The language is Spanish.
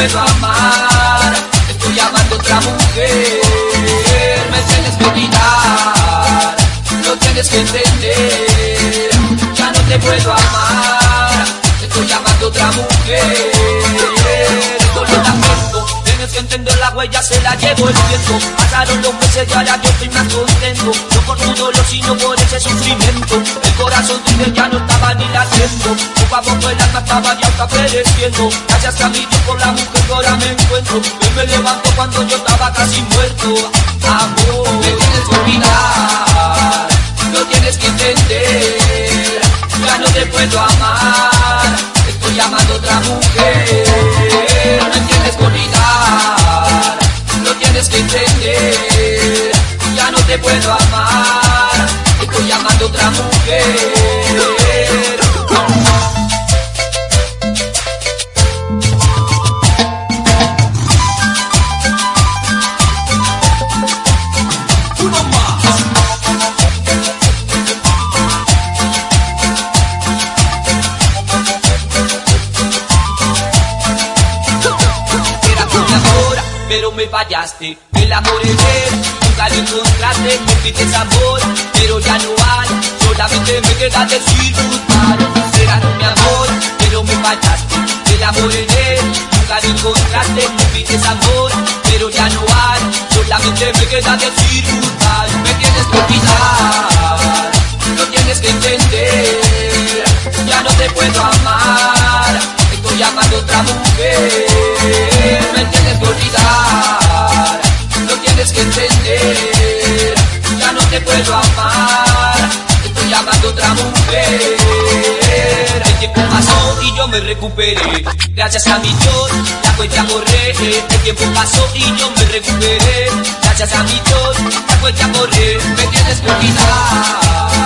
puedo amar, estoy llamando a otra mujer, me tienes que olvidar, no tienes que entender, ya no te puedo amar, estoy llamando a otra mujer, la huella se la llevo el viento, pasaron los meses y ahora yo estoy más contento, no por tu dolor sino por ese sufrimiento, el corazón tuyo ya no estaba ni latiendo, poco a poco el alma estaba ya está pereciendo, gracias a mi Dios por la mujer que ahora me encuentro, hoy me levanto cuando yo estaba casi muerto, amor, me tienes que olvidar, no tienes que entender, ya no te puedo amar, estoy llamando a otra mujer, tienes que entender, ya no te puedo amar, estoy llamando a otra mujer. Pero me fallaste. El amor es él, nunca lo encontraste. Me pides amor, pero ya no hay. Solamente me queda decir goodbye. Será mi amor, pero me fallaste. El amor en él, nunca lo encontraste. Me pides amor, pero ya no hay. Solamente me queda decir. Me tienes que olvidar, no tienes que entender. Ya no te puedo amar, estoy llamando a otra mujer. Me tienes que yo me recuperé. Gracias a mi Dios, la cuenta corre. El tiempo pasó y yo me recuperé. Gracias a mi Dios, la cuenta corre. Me tienes que olvidar,